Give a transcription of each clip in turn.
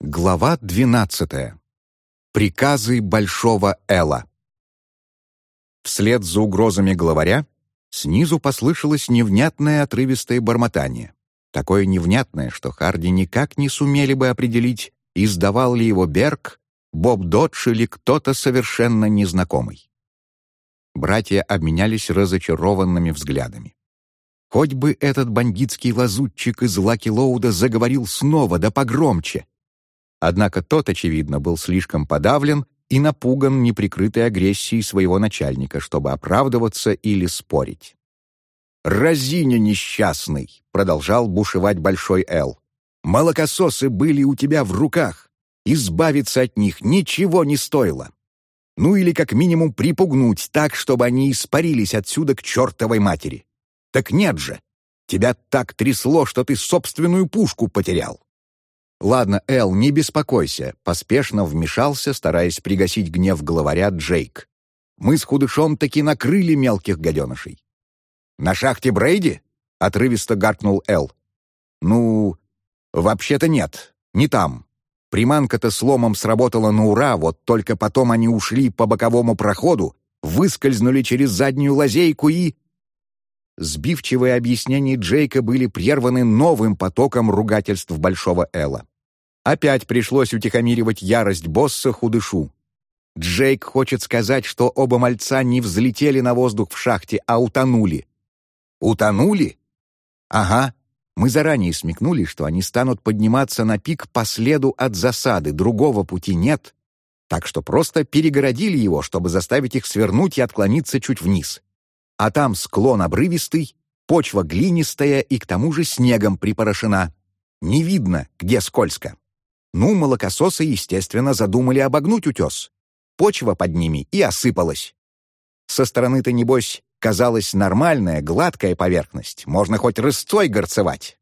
Глава двенадцатая. Приказы Большого Эла. Вслед за угрозами главаря снизу послышалось невнятное отрывистое бормотание. Такое невнятное, что Харди никак не сумели бы определить, издавал ли его Берг, Боб Додж или кто-то совершенно незнакомый. Братья обменялись разочарованными взглядами. Хоть бы этот бандитский лазутчик из Лаки Лоуда заговорил снова, да погромче — Однако тот, очевидно, был слишком подавлен и напуган неприкрытой агрессией своего начальника, чтобы оправдываться или спорить. «Разиня несчастный!» — продолжал бушевать Большой Эл. «Молокососы были у тебя в руках. Избавиться от них ничего не стоило. Ну или как минимум припугнуть так, чтобы они испарились отсюда к чертовой матери. Так нет же! Тебя так трясло, что ты собственную пушку потерял. «Ладно, Эл, не беспокойся», — поспешно вмешался, стараясь пригасить гнев главаря Джейк. «Мы с худышом таки накрыли мелких гаденышей». «На шахте Брейди?» — отрывисто гаркнул Эл. «Ну, вообще-то нет, не там. Приманка-то с ломом сработала на ура, вот только потом они ушли по боковому проходу, выскользнули через заднюю лазейку и...» Сбивчивые объяснения Джейка были прерваны новым потоком ругательств Большого Элла. Опять пришлось утихомиривать ярость босса худышу. Джейк хочет сказать, что оба мальца не взлетели на воздух в шахте, а утонули. Утонули? Ага. Мы заранее смекнули, что они станут подниматься на пик по следу от засады, другого пути нет. Так что просто перегородили его, чтобы заставить их свернуть и отклониться чуть вниз а там склон обрывистый, почва глинистая и к тому же снегом припорошена. Не видно, где скользко. Ну, молокососы, естественно, задумали обогнуть утес. Почва под ними и осыпалась. Со стороны-то, небось, казалась нормальная, гладкая поверхность. Можно хоть рысцой горцевать.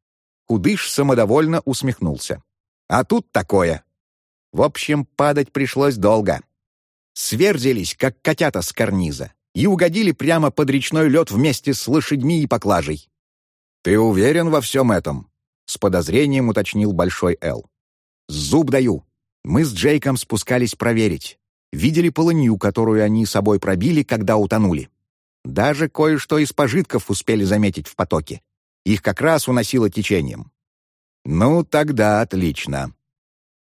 Худыш самодовольно усмехнулся. А тут такое. В общем, падать пришлось долго. Сверзились, как котята с карниза и угодили прямо под речной лед вместе с лошадьми и поклажей. «Ты уверен во всем этом?» — с подозрением уточнил Большой Эл. «Зуб даю. Мы с Джейком спускались проверить. Видели полынью, которую они собой пробили, когда утонули. Даже кое-что из пожитков успели заметить в потоке. Их как раз уносило течением. Ну, тогда отлично.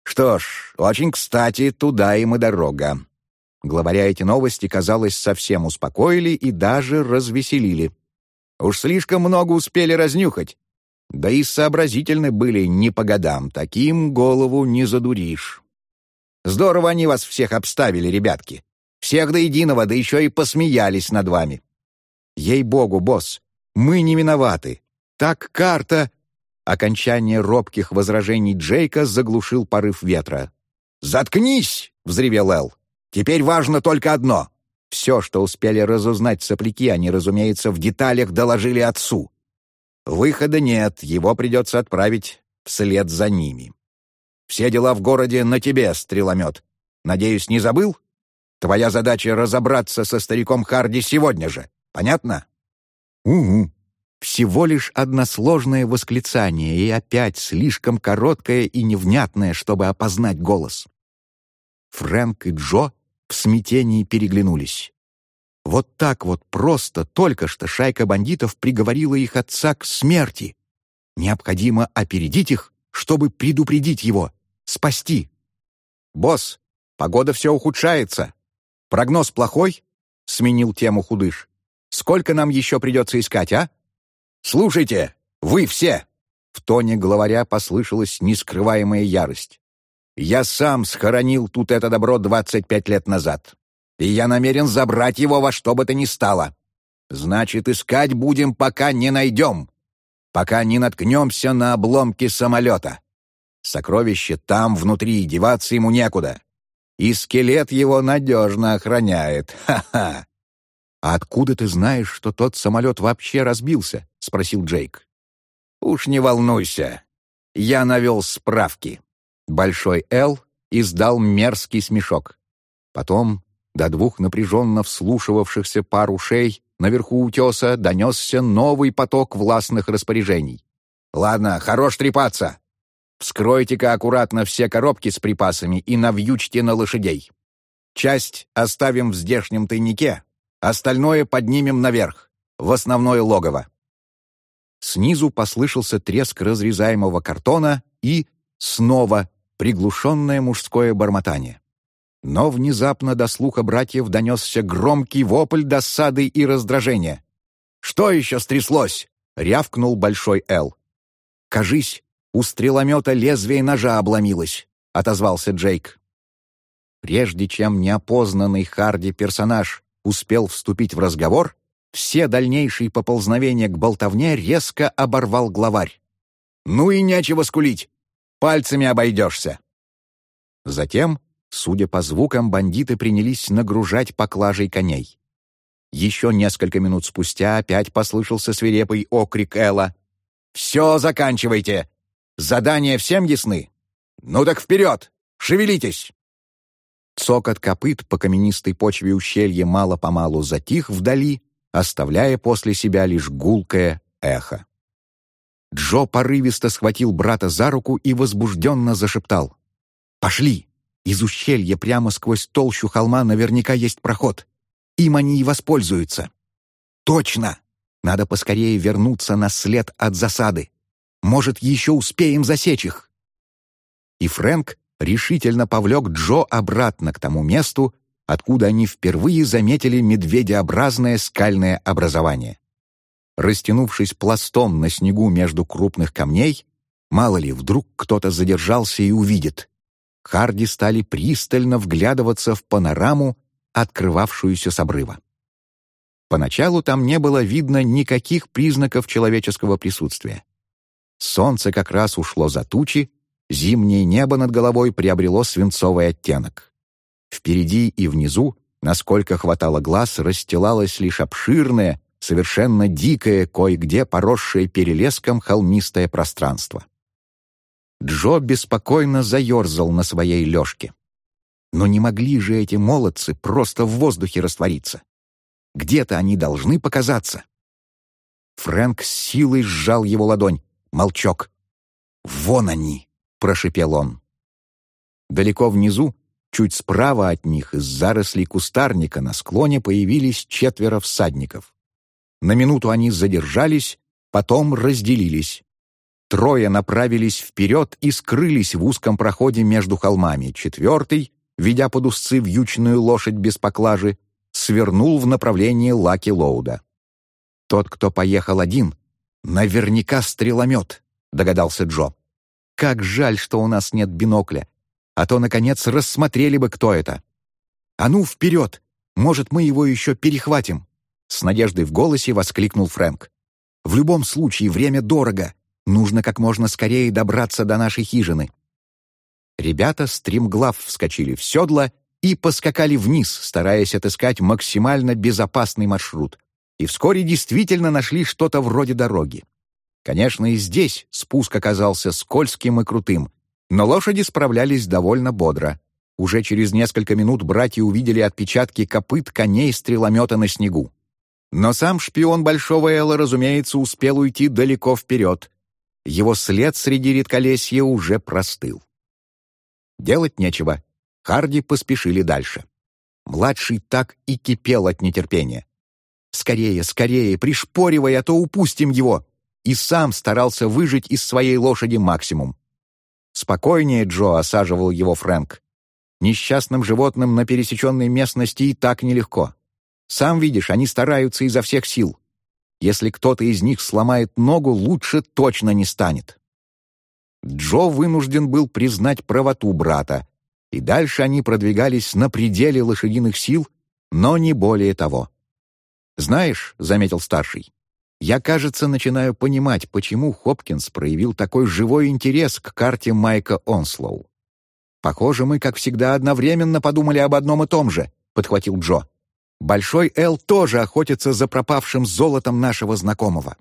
Что ж, очень кстати, туда им и дорога. Главаря эти новости, казалось, совсем успокоили и даже развеселили. Уж слишком много успели разнюхать. Да и сообразительны были не по годам, таким голову не задуришь. Здорово они вас всех обставили, ребятки. Всех до единого, да еще и посмеялись над вами. Ей-богу, босс, мы не виноваты. Так карта... Окончание робких возражений Джейка заглушил порыв ветра. «Заткнись!» — взревел Эл. Теперь важно только одно. Все, что успели разузнать сопляки, они, разумеется, в деталях доложили отцу. Выхода нет, его придется отправить вслед за ними. Все дела в городе на тебе, стреломет. Надеюсь, не забыл? Твоя задача — разобраться со стариком Харди сегодня же. Понятно? Угу. Всего лишь односложное восклицание, и опять слишком короткое и невнятное, чтобы опознать голос. Фрэнк и Джо в смятении переглянулись. Вот так вот просто только что шайка бандитов приговорила их отца к смерти. Необходимо опередить их, чтобы предупредить его, спасти. «Босс, погода все ухудшается. Прогноз плохой?» — сменил тему худыш. «Сколько нам еще придется искать, а?» «Слушайте, вы все!» В тоне главаря послышалась нескрываемая ярость. Я сам схоронил тут это добро 25 лет назад. И я намерен забрать его во что бы то ни стало. Значит, искать будем, пока не найдем. Пока не наткнемся на обломки самолета. Сокровище там, внутри, деваться ему некуда. И скелет его надежно охраняет. Ха-ха!» «А откуда ты знаешь, что тот самолет вообще разбился?» — спросил Джейк. «Уж не волнуйся. Я навел справки. Большой «Л» издал мерзкий смешок. Потом до двух напряженно вслушивавшихся пар ушей наверху утеса донесся новый поток властных распоряжений. «Ладно, хорош трепаться. Вскройте-ка аккуратно все коробки с припасами и навьючьте на лошадей. Часть оставим в здешнем тайнике, остальное поднимем наверх, в основное логово». Снизу послышался треск разрезаемого картона и, снова, приглушенное мужское бормотание. Но внезапно до слуха братьев донесся громкий вопль досады и раздражения. «Что еще стряслось?» — рявкнул Большой Эл. «Кажись, у стреломета лезвие ножа обломилось», — отозвался Джейк. Прежде чем неопознанный Харди персонаж успел вступить в разговор, все дальнейшие поползновения к болтовне резко оборвал главарь. «Ну и нечего скулить! Пальцами обойдешься!» Затем, судя по звукам, бандиты принялись нагружать поклажей коней. Еще несколько минут спустя опять послышался свирепый окрик Элла. «Все заканчивайте! Задания всем ясны? Ну так вперед! Шевелитесь!» Цокот копыт по каменистой почве ущелья мало-помалу затих вдали, оставляя после себя лишь гулкое эхо. Джо порывисто схватил брата за руку и возбужденно зашептал. «Пошли! Из ущелья прямо сквозь толщу холма наверняка есть проход. Им они и воспользуются». «Точно! Надо поскорее вернуться на след от засады. Может, еще успеем засечь их». И Фрэнк решительно повлек Джо обратно к тому месту, откуда они впервые заметили медведеобразное скальное образование. Растянувшись пластом на снегу между крупных камней, мало ли, вдруг кто-то задержался и увидит. Харди стали пристально вглядываться в панораму, открывавшуюся с обрыва. Поначалу там не было видно никаких признаков человеческого присутствия. Солнце как раз ушло за тучи, зимнее небо над головой приобрело свинцовый оттенок. Впереди и внизу, насколько хватало глаз, расстилалось лишь обширное, совершенно дикое, кое-где поросшее перелеском холмистое пространство. Джо беспокойно заерзал на своей лёжке. Но не могли же эти молодцы просто в воздухе раствориться. Где-то они должны показаться. Фрэнк с силой сжал его ладонь. Молчок. «Вон они!» — прошепел он. Далеко внизу, Чуть справа от них из зарослей кустарника на склоне появились четверо всадников. На минуту они задержались, потом разделились. Трое направились вперед и скрылись в узком проходе между холмами. Четвертый, ведя под узцы вьючную лошадь без поклажи, свернул в направлении Лаки Лоуда. Тот, кто поехал один, наверняка стреломет, догадался Джо. Как жаль, что у нас нет бинокля а то, наконец, рассмотрели бы, кто это. «А ну, вперед! Может, мы его еще перехватим!» С надеждой в голосе воскликнул Фрэнк. «В любом случае, время дорого. Нужно как можно скорее добраться до нашей хижины». Ребята стремглав вскочили в седло и поскакали вниз, стараясь отыскать максимально безопасный маршрут. И вскоре действительно нашли что-то вроде дороги. Конечно, и здесь спуск оказался скользким и крутым, но лошади справлялись довольно бодро. Уже через несколько минут братья увидели отпечатки копыт коней стреломета на снегу. Но сам шпион Большого Элла, разумеется, успел уйти далеко вперед. Его след среди редколесья уже простыл. Делать нечего. Харди поспешили дальше. Младший так и кипел от нетерпения. «Скорее, скорее, пришпоривай, а то упустим его!» И сам старался выжить из своей лошади максимум. «Спокойнее, Джо», — осаживал его Фрэнк. «Несчастным животным на пересеченной местности и так нелегко. Сам видишь, они стараются изо всех сил. Если кто-то из них сломает ногу, лучше точно не станет». Джо вынужден был признать правоту брата, и дальше они продвигались на пределе лошадиных сил, но не более того. «Знаешь», — заметил старший, я, кажется, начинаю понимать, почему Хопкинс проявил такой живой интерес к карте Майка Онслоу. «Похоже, мы, как всегда, одновременно подумали об одном и том же», — подхватил Джо. «Большой Эл тоже охотится за пропавшим золотом нашего знакомого».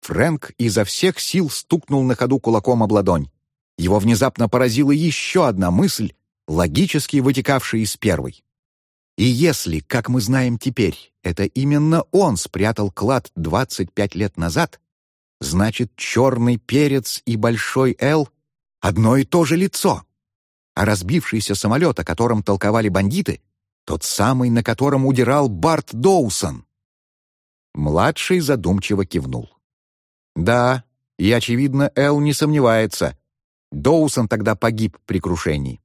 Фрэнк изо всех сил стукнул на ходу кулаком об ладонь. Его внезапно поразила еще одна мысль, логически вытекавшая из первой. И если, как мы знаем теперь, это именно он спрятал клад 25 лет назад, значит, черный перец и большой «Л» Одно и то же лицо. А разбившийся самолет, о котором толковали бандиты, тот самый, на котором удирал Барт Доусон. Младший задумчиво кивнул. «Да, и, очевидно, Эл не сомневается. Доусон тогда погиб при крушении».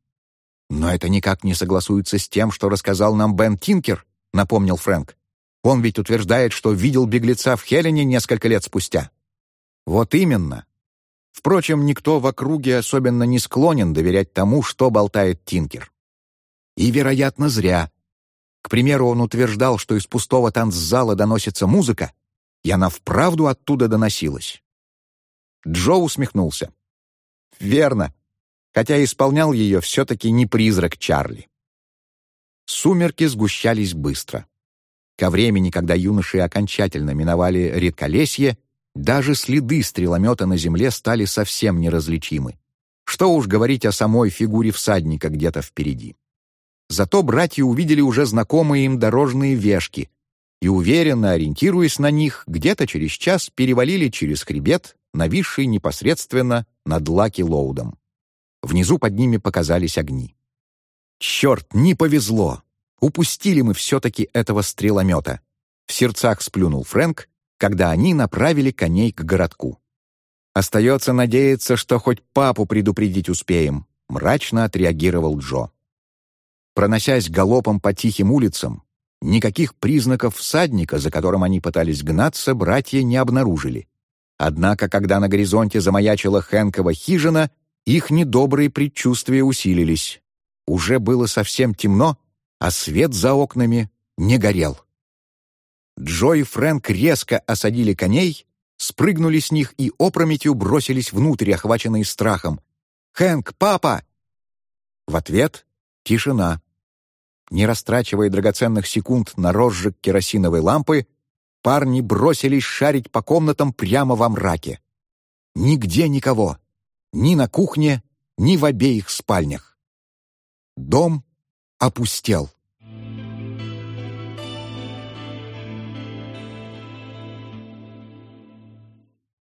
«Но это никак не согласуется с тем, что рассказал нам Бен Тинкер», — напомнил Фрэнк. «Он ведь утверждает, что видел беглеца в Хелене несколько лет спустя». «Вот именно. Впрочем, никто в округе особенно не склонен доверять тому, что болтает Тинкер. И, вероятно, зря. К примеру, он утверждал, что из пустого танцзала доносится музыка, и она вправду оттуда доносилась. Джо усмехнулся. «Верно, хотя исполнял ее все-таки не призрак Чарли». Сумерки сгущались быстро. Ко времени, когда юноши окончательно миновали редколесье, даже следы стреломета на земле стали совсем неразличимы. Что уж говорить о самой фигуре всадника где-то впереди. Зато братья увидели уже знакомые им дорожные вешки и, уверенно ориентируясь на них, где-то через час перевалили через хребет, нависший непосредственно над Лаки Лоудом. Внизу под ними показались огни. «Черт, не повезло! Упустили мы все-таки этого стреломета!» В сердцах сплюнул Фрэнк, когда они направили коней к городку. «Остается надеяться, что хоть папу предупредить успеем», — мрачно отреагировал Джо. Проносясь галопом по тихим улицам, никаких признаков всадника, за которым они пытались гнаться, братья не обнаружили. Однако, когда на горизонте замаячила Хэнкова хижина, их недобрые предчувствия усилились. Уже было совсем темно, а свет за окнами не горел. Джо и Фрэнк резко осадили коней, спрыгнули с них и опрометью бросились внутрь, охваченные страхом. «Хэнк, папа!» В ответ — тишина. Не растрачивая драгоценных секунд на розжиг керосиновой лампы, парни бросились шарить по комнатам прямо во мраке. Нигде никого. Ни на кухне, ни в обеих спальнях. Дом опустел.